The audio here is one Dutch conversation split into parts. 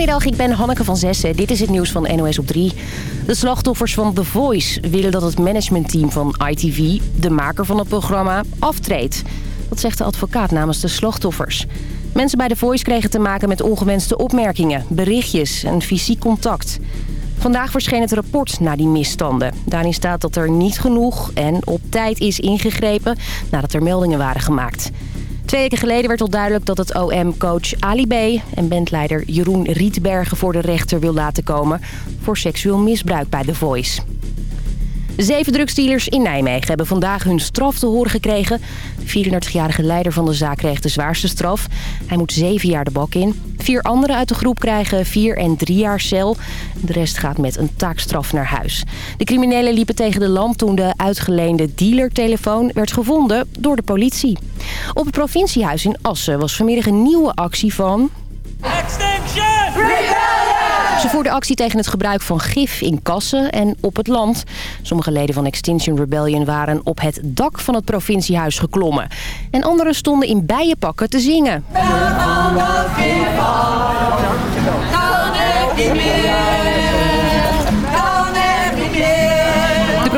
Goedemiddag, ik ben Hanneke van Zessen. Dit is het nieuws van NOS op 3. De slachtoffers van The Voice willen dat het managementteam van ITV... de maker van het programma, aftreedt. Dat zegt de advocaat namens de slachtoffers. Mensen bij The Voice kregen te maken met ongewenste opmerkingen, berichtjes en fysiek contact. Vandaag verscheen het rapport naar die misstanden. Daarin staat dat er niet genoeg en op tijd is ingegrepen nadat er meldingen waren gemaakt. Twee weken geleden werd al duidelijk dat het OM coach Ali B. en bandleider Jeroen Rietbergen voor de rechter wil laten komen... voor seksueel misbruik bij The Voice. Zeven drugsdealers in Nijmegen hebben vandaag hun straf te horen gekregen. De 34-jarige leider van de zaak kreeg de zwaarste straf. Hij moet zeven jaar de bak in. Vier anderen uit de groep krijgen vier en drie jaar cel. De rest gaat met een taakstraf naar huis. De criminelen liepen tegen de lamp toen de uitgeleende dealertelefoon werd gevonden door de politie. Op het provinciehuis in Assen was vanmiddag een nieuwe actie van... Extinction! Ze voerden actie tegen het gebruik van gif in kassen en op het land. Sommige leden van Extinction Rebellion waren op het dak van het provinciehuis geklommen. En anderen stonden in bijenpakken te zingen.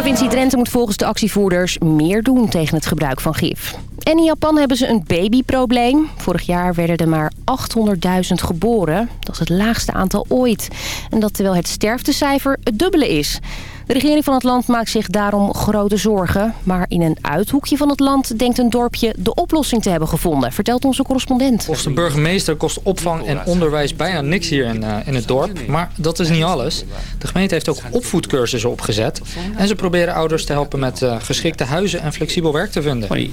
provincie Drenthe moet volgens de actievoerders meer doen tegen het gebruik van gif. En in Japan hebben ze een babyprobleem. Vorig jaar werden er maar 800.000 geboren. Dat is het laagste aantal ooit. En dat terwijl het sterftecijfer het dubbele is. De regering van het land maakt zich daarom grote zorgen. Maar in een uithoekje van het land denkt een dorpje de oplossing te hebben gevonden, vertelt onze correspondent. Volgens de burgemeester, kost opvang en onderwijs bijna niks hier in, eh, in het dorp. Maar dat is niet alles. De gemeente heeft ook opvoedcursussen opgezet. En ze proberen ouders te helpen met eh, geschikte huizen en flexibel werk te vinden. Eh,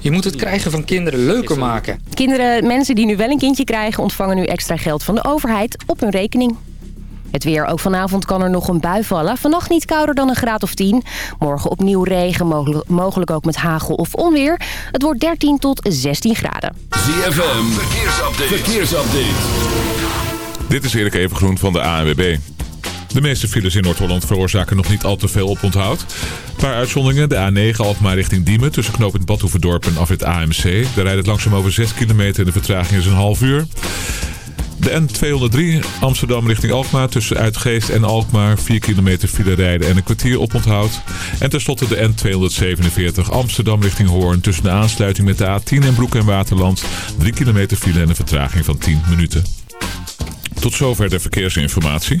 Je moet het krijgen van kinderen leuker maken. Kinderen, mensen die nu wel een kindje krijgen, ontvangen nu extra geld van de overheid op hun rekening. Het weer ook vanavond kan er nog een bui vallen. Vannacht niet kouder dan een graad of 10. Morgen opnieuw regen, mogelijk ook met hagel of onweer. Het wordt 13 tot 16 graden. ZFM, verkeersupdate. Dit is Erik Evengroen van de ANWB. De meeste files in Noord-Holland veroorzaken nog niet al te veel oponthoud. Een paar uitzonderingen. De A9 Alkmaar richting Diemen tussen knooppunt Badhoevedorp en het AMC. Daar rijdt het langzaam over 6 kilometer en de vertraging is een half uur. De N203 Amsterdam richting Alkmaar tussen Uitgeest en Alkmaar. 4 kilometer file rijden en een kwartier op onthoud. En tenslotte de N247 Amsterdam richting Hoorn tussen de aansluiting met de A10 en Broek en Waterland. 3 kilometer file en een vertraging van 10 minuten. Tot zover de verkeersinformatie.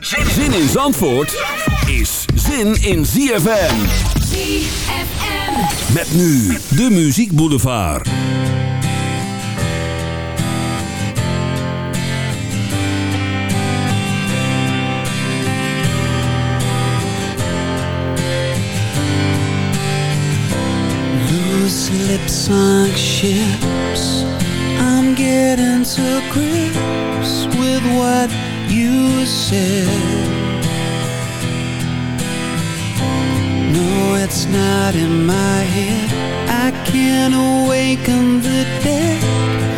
Zin in Zandvoort is zin in ZFM. ZFM. Met nu de Muziek Boulevard. Loose lips ships. I'm getting to grips with what you said No, it's not in my head I can not awaken the dead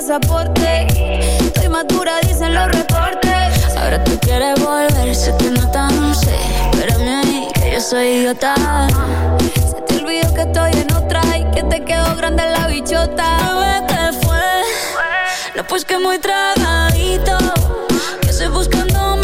pasaporte. Estoy madura, dicen los reportes. Ahora tú quieres volver, sé que no tan sé. Espérame ahí, que yo soy idiota. Se te olvidó que estoy en otra y que te quedó grande la bichota. Bebé, ¿qué fue? No, pues que muy tragadito. Que estoy buscando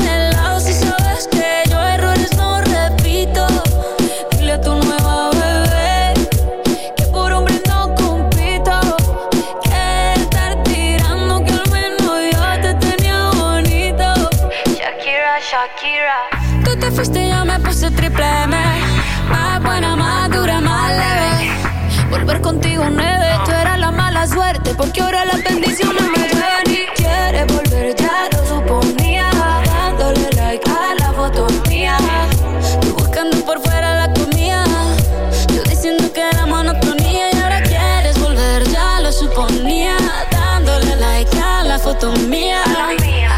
Porque ahora la bendición me llegan y quiere volver, ya lo suponía. Dándole like a la foto mía. Tú buscando por fuera la comida. Yo diciendo que era monotonía y ahora quieres volver, ya lo suponía. Dándole like a la foto mía.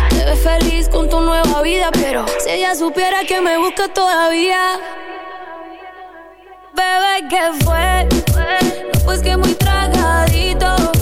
Te ves feliz con tu nueva vida, pero si ella supiera que me busca todavía. Bebé, que fue? Pues que muy tragadito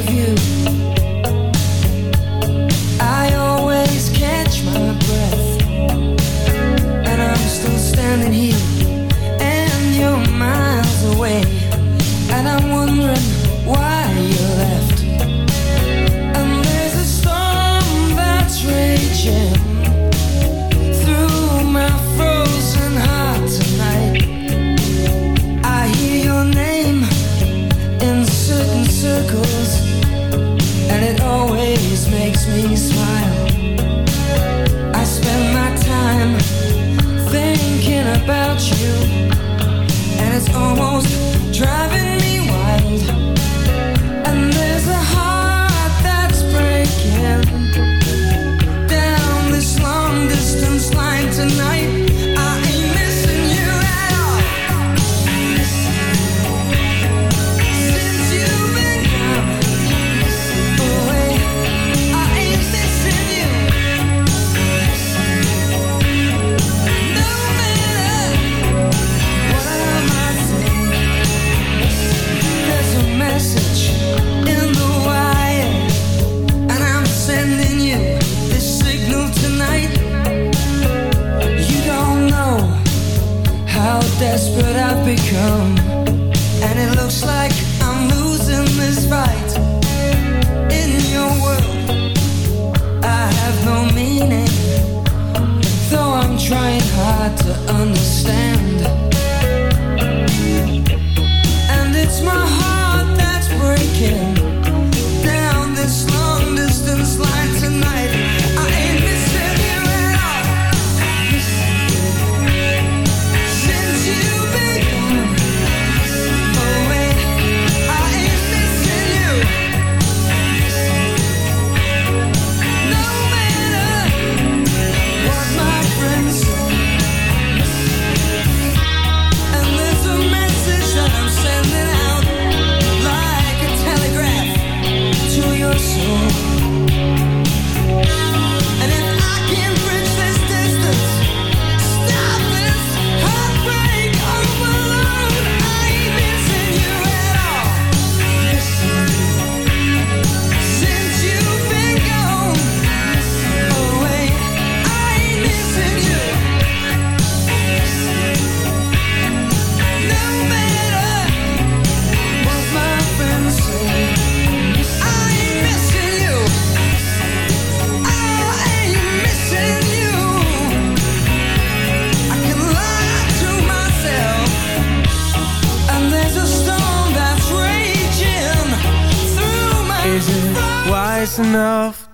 of you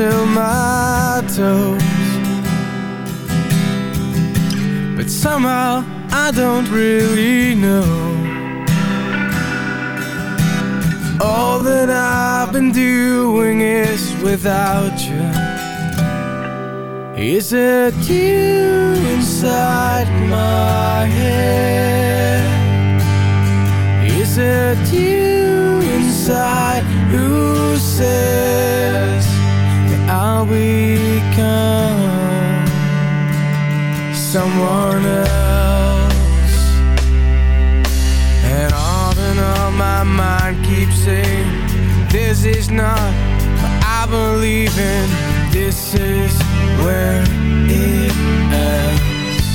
to my toes But somehow I don't really know all that I've been doing is without you Is it you inside my head? Is it you inside who says how become someone else And all and all my mind keeps saying This is not what I believe in This is where it ends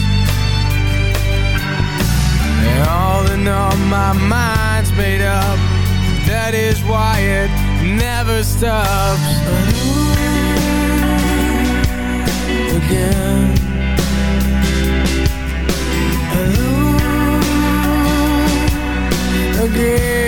And all and all my mind's made up That is why it never stops again. Hello again.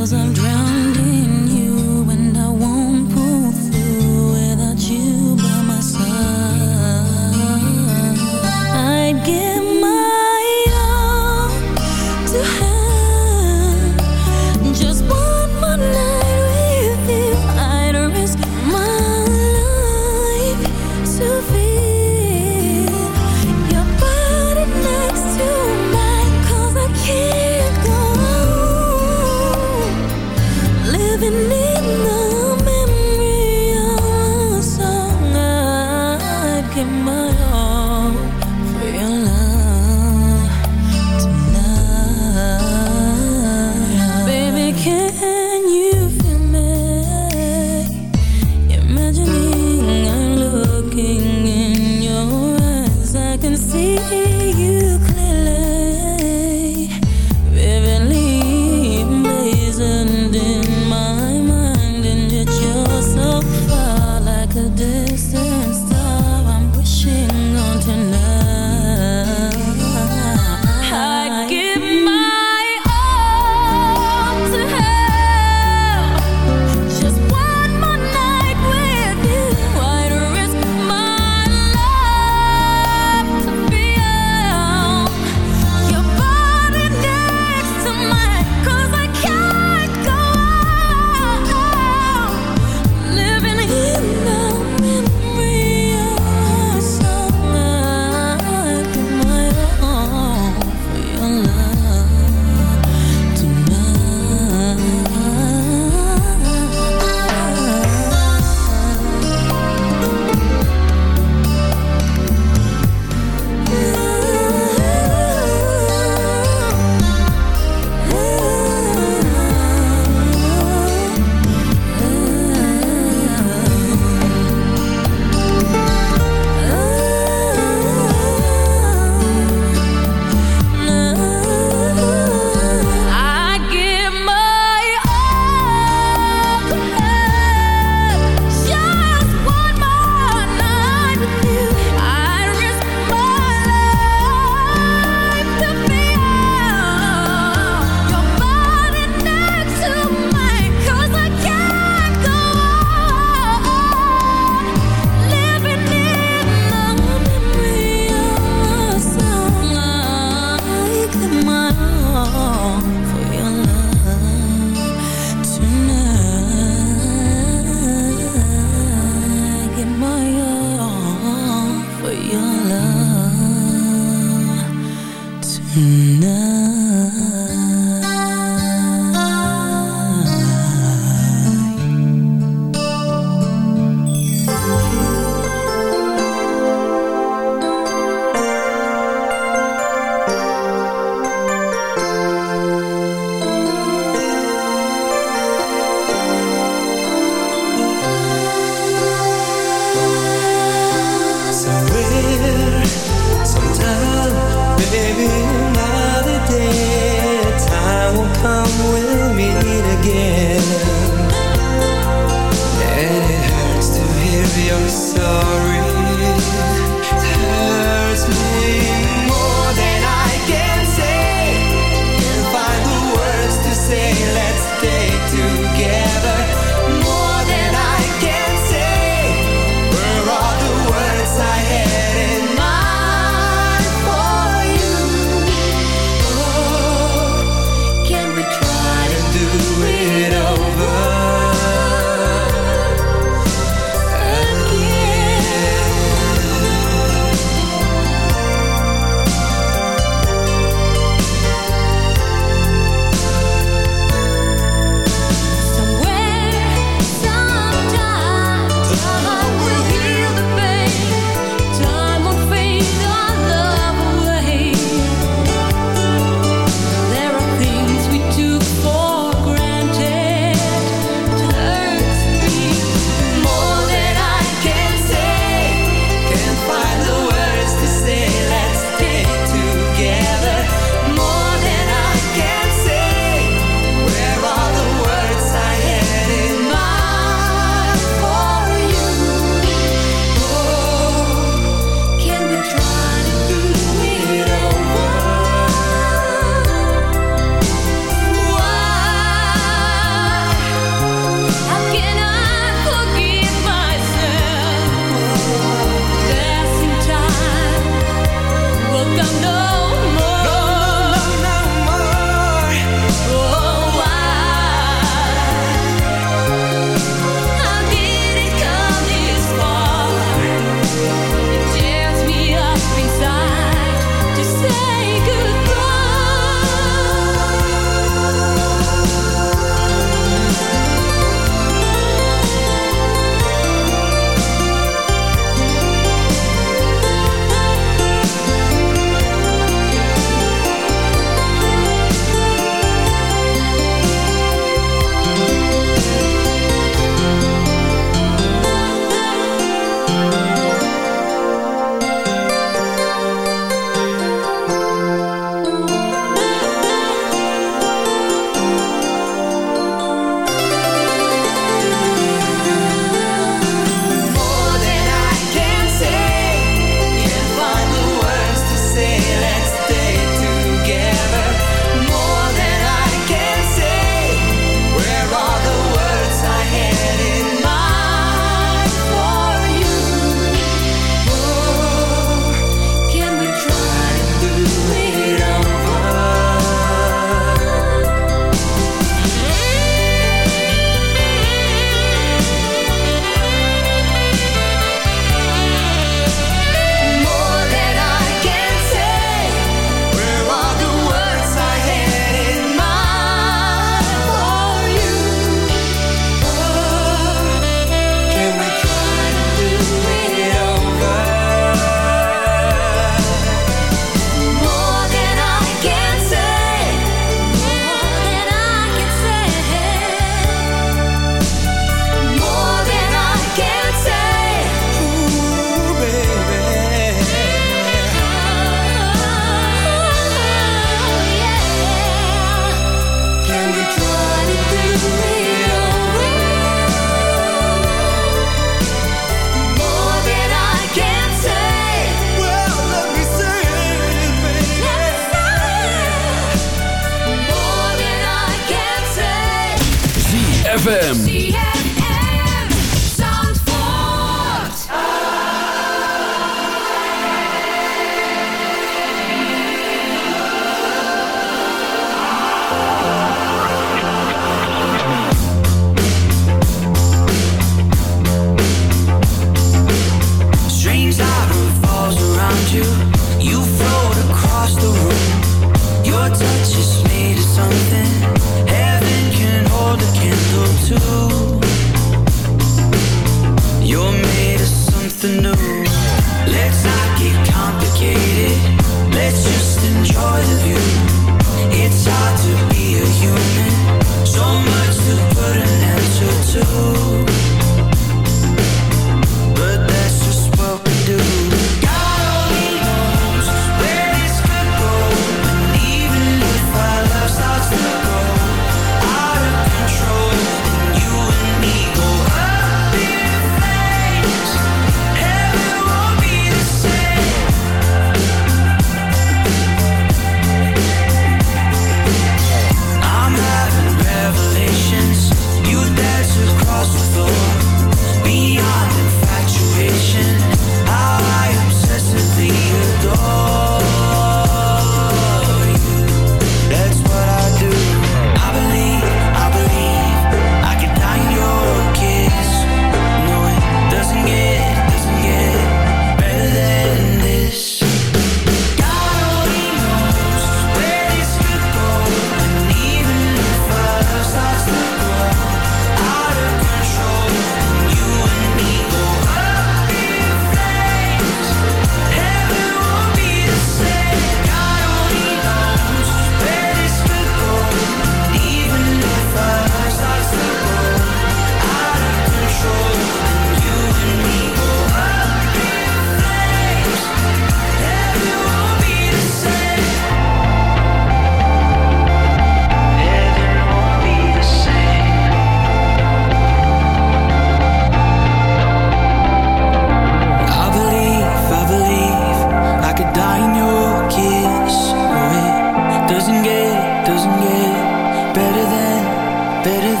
Better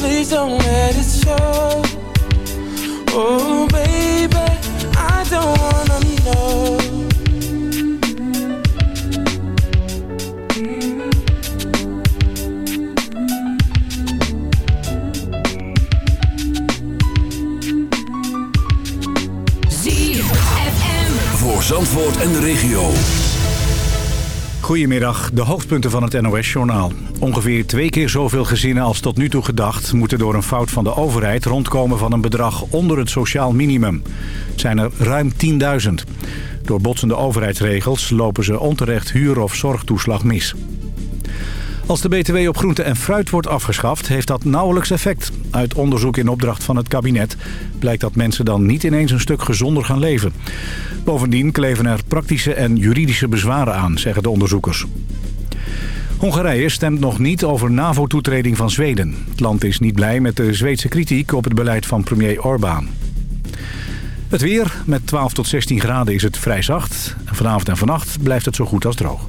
please don't let it show Oh baby, I don't wanna know Zandvoort en de regio. Goedemiddag, de hoofdpunten van het NOS-journaal. Ongeveer twee keer zoveel gezinnen als tot nu toe gedacht... moeten door een fout van de overheid rondkomen van een bedrag onder het sociaal minimum. Het zijn er ruim 10.000. Door botsende overheidsregels lopen ze onterecht huur- of zorgtoeslag mis. Als de BTW op groente en fruit wordt afgeschaft, heeft dat nauwelijks effect. Uit onderzoek in opdracht van het kabinet blijkt dat mensen dan niet ineens een stuk gezonder gaan leven. Bovendien kleven er praktische en juridische bezwaren aan, zeggen de onderzoekers. Hongarije stemt nog niet over NAVO-toetreding van Zweden. Het land is niet blij met de Zweedse kritiek op het beleid van premier Orbán. Het weer, met 12 tot 16 graden is het vrij zacht. Vanavond en vannacht blijft het zo goed als droog.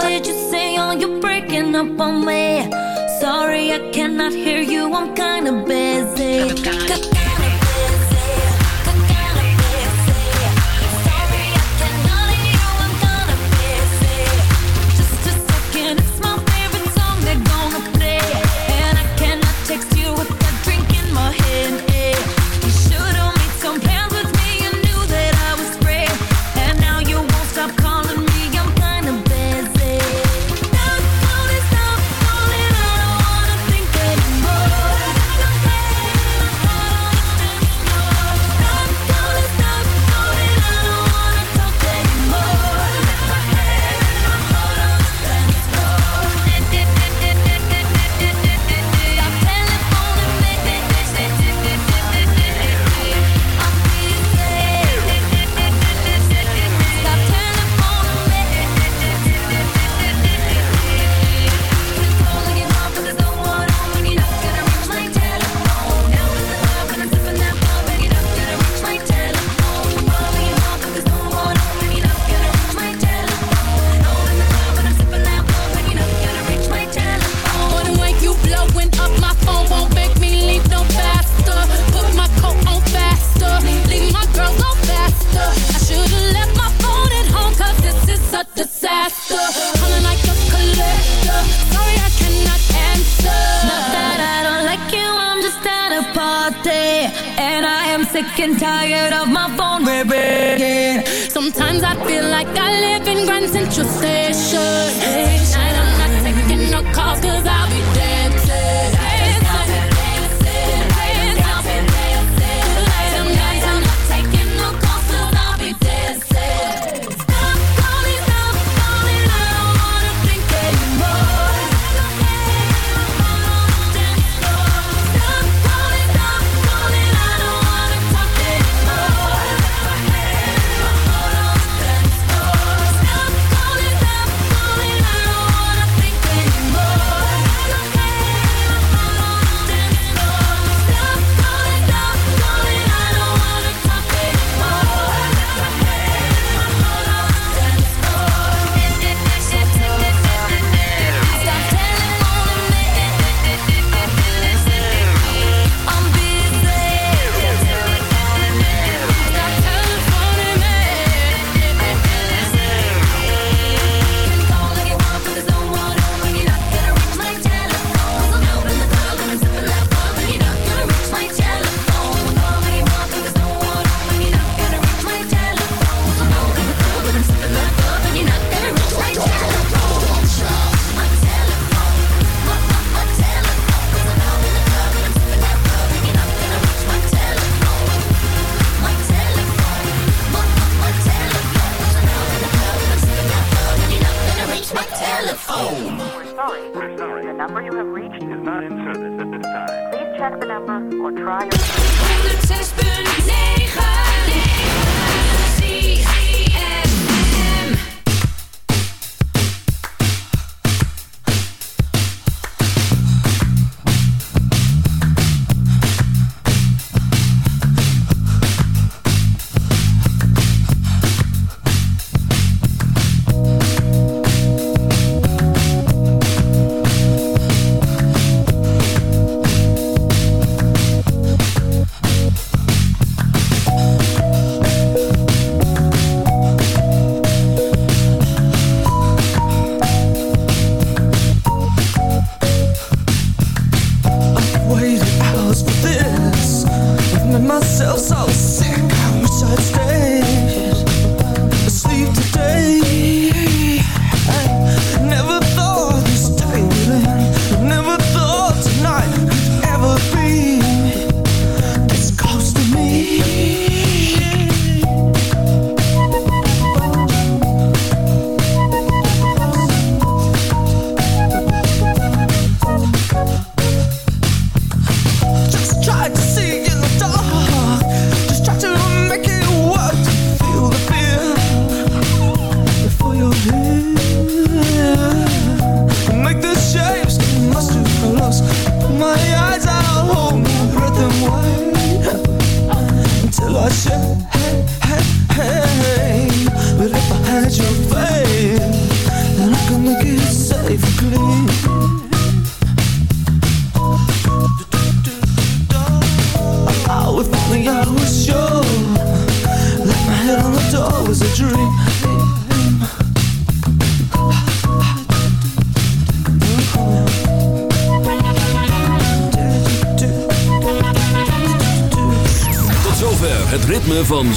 did you say? Oh, you're breaking up on me. Sorry, I cannot hear you. I'm kinda busy.